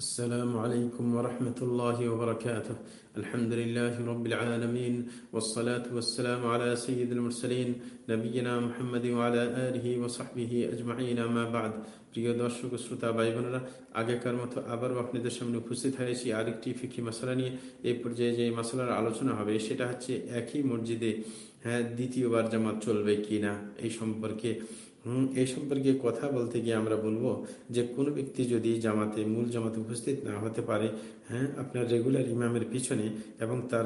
السلام عليكم ورحمة الله وبركاته الحمد لله رب العالمين والصلاة والسلام على سيد المرسلين نبينا محمد وعلى آله وصحبه أجمعين ما بعد প্রিয় দর্শক শ্রোতা ভাই বোনেরা আগেকার মতো আবারও আপনাদের সামনে উপস্থিত হয়েছি আরেকটি ফিকি মশলা নিয়ে এই পর্যায়ে যে মশলার আলোচনা হবে সেটা হচ্ছে একই মসজিদে হ্যাঁ দ্বিতীয়বার জামাত চলবে কি না এই সম্পর্কে হম, এই সম্পর্কে কথা বলতে গিয়ে আমরা বলব যে কোনো ব্যক্তি যদি জামাতে, মূল জামাতে উপস্থিত না হতে পারে হ্যাঁ আপনার রেগুলার ইমামের পিছনে এবং তার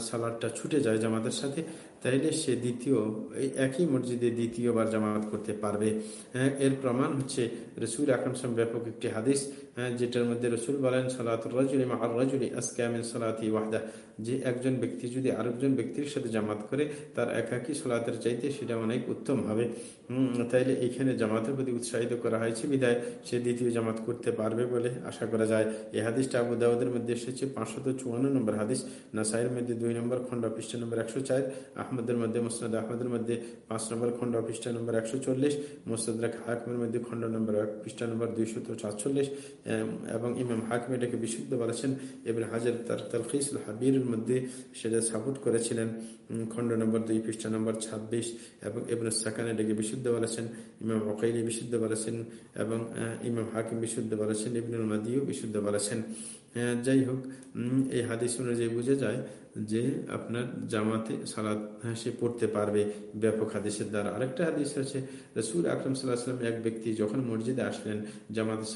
সালাদটা ছুটে যায় জামাতের সাথে তাইলে সে দ্বিতীয়, এই একই মসজিদে দ্বিতীয়বার জামাত করতে পারবে। হ্যাঁ এর প্রমাণ হচ্ছে রসুল আকরম ব্যাপক একটি হাদিস হ্যাঁ যেটার মধ্যে রসুল বলেন, সালাতুর রাজুলি মা রাজুলি আসকামিন সালাতি ওয়াহদা। যে একজন ব্যক্তি যদি আরেকজন ব্যক্তির সাথে জামাত করে, তার একাকি সালাতের চাইতে সেটা অনেক উত্তম হবে। তাইলে এখানে জামাতের প্রতি উৎসাহিত করা হয়েছে বিদায়। সে দ্বিতীয় জামাত করতে পারবে বলে আশা করা যায়। এই হাদিসটা আবু দাউদের মধ্যে এসেছে পাঁচশত চুয়ান্ন নম্বর হাদিস, নাসাইয়ের মধ্যে দুই নম্বর খন্ড পৃষ্ঠা নম্বর একশো চার আহমদের মধ্যে, মোসনাদ আহমদের মধ্যে, পাঁচ নম্বর খন্ড পৃষ্ঠা নম্বর একশো চল্লিশ মোসাদ্রাক হাকমের মধ্যে খন্ড নম্বর পৃষ্ঠা নম্বর দুইশত সাতচল্লিশ এবং ইমাম হাকিম এটাকে বিশুদ্ধ বলেছেন। এবার হাজার তার তালখিস হাবির মধ্যে সেটা সাপোর্ট করেছিলেন খণ্ড নম্বর দুই, পৃষ্ঠা নম্বর ছাব্বিশ, এবং ইবন সাকান এটাকে বিশুদ্ধ বলেছেন, ইমাম অকাইলি বিশুদ্ধ বলেছেন, এবং ইমাম হাকিম বিশুদ্ধ বলেছেন, ইবনুল মাদিও বিশুদ্ধ বলেছেন। যাই হোক এই হাদিস অনুযায়ী বুঝে যায় যে আপনার জামাতে সালাদ সে পড়তে পারবে, ব্যাপক হাদিসের দ্বারা। আরেকটা হাদিস আছে, রসুল আকরম সাল্লাহাম এক ব্যক্তি যখন মসজিদে আসলেন, জামাতে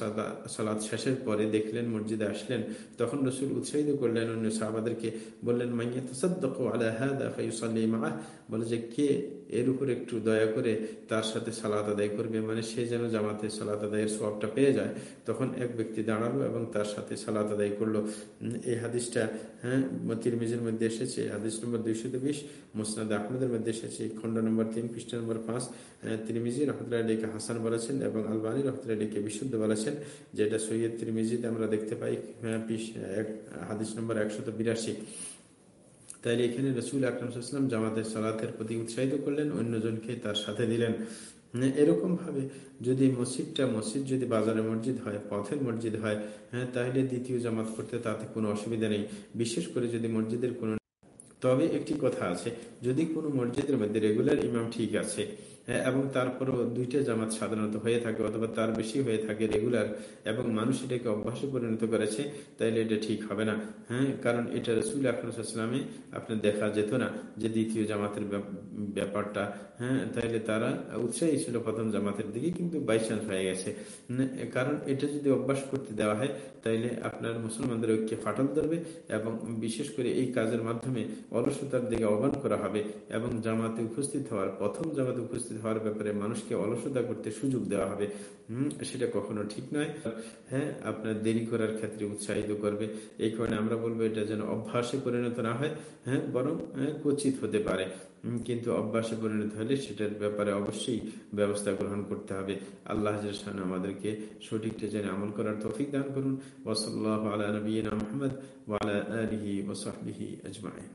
সালাদ শেষের পরে দেখলেন মসজিদে আসলেন, তখন রসুল উৎসাহিত করলেন অন্য সাহাবাদেরকে, বললেন মাইয়া তসদ্দক আলা হাদা ফাইসাল্লি মাহ বলে যে, কে এর উপর একটু দয়া করে তার সাথে সালাত আদায় করবে? মানে সে যেন জামাতে সালাত আদায়ের সবটা পেয়ে যায়। তখন এক ব্যক্তি দাঁড়াল এবং তার সাথে সালাত আদায় করল। এই হাদিসটা হ্যাঁ তিরমিজের মধ্যে এসেছে হাদিস নম্বর দুইশো বিশ, মুসনাদ আহমদের মধ্যে এসেছে খন্ড নম্বর তিন, পৃষ্ঠ নম্বর পাঁচ তিরমিজি রহমতুল্লাহ হাসান বলেছেন এবং আলবানী রহমতুল্লাহ বিশুদ্ধ বলেছেন, যেটা সৈয়দ তিরমিজিতে আমরা দেখতে পাই হাদিস নম্বর একশত বিরাশি। তাইলে এখানে রসুল আকরমসাল্লাম জামাতের সালাতের প্রতি উৎসাহিত করলেন, অন্যজনকে তার সাথে দিলেন। এরকম ভাবে যদি মসজিদটা মসজিদ যদি বাজারের মসজিদ হয়, পথের মসজিদ হয় হ্যাঁ তাহলে দ্বিতীয় জামাত করতে তাতে কোনো অসুবিধা নেই। বিশেষ করে যদি মসজিদের কোনো তবে একটি কথা আছে যদি কোনো মসজিদের মধ্যে রেগুলার ইমাম ঠিক আছে হ্যাঁ, এবং তারপরও দুইটা জামাত সাধারণত হয়ে থাকে অথবা তার বেশি হয়ে থাকে রেগুলার এবং মানুষ এটাকে অভ্যাসে পরিণত করেছে তাইলে এটা ঠিক হবে না। হ্যাঁ কারণ এটা রসুল আকরমে আপনার দেখা যেত না যে দ্বিতীয় জামাতের ব্যাপারটা হ্যাঁ তাইলে তারা উৎসাহী ছিল প্রথম জামাতের দিকে কিন্তু বাই চান্স হয়ে গেছে। কারণ এটা যদি অভ্যাস করতে দেওয়া হয় তাইলে আপনার মুসলমানদের ঐক্যে ফাটল ধরবে এবং বিশেষ করে এই কাজের মাধ্যমে অলসতার দিকে আহ্বান করা হবে এবং জামাতে উপস্থিত হওয়ার প্রথম জামাতে উপস্থিত হওয়ার ব্যাপারে মানুষকে অলসতা করতে সুযোগ দেওয়া হবে। হম সেটা কখনো ঠিক নয়। হ্যাঁ আপনার দেরি করার ক্ষেত্রে উৎসাহিত করবে। এই কারণে আমরা বলব এটা যেন অভ্যাসে পরিণত না হয় হ্যাঁ বরং হ্যাঁ, কচিত হতে পারে। কিন্তু অভ্যাসে পরিণত হলে সেটার ব্যাপারে অবশ্যই ব্যবস্থা গ্রহণ করতে হবে। আল্লাহ আমাদেরকে সঠিকটা জেনে আমল করার তৌফিক দান করুন। ওসল্লাহ আলা নবীনা মোহাম্মদ ওয়ালা আলহি ওসহবিহি আজমাইন।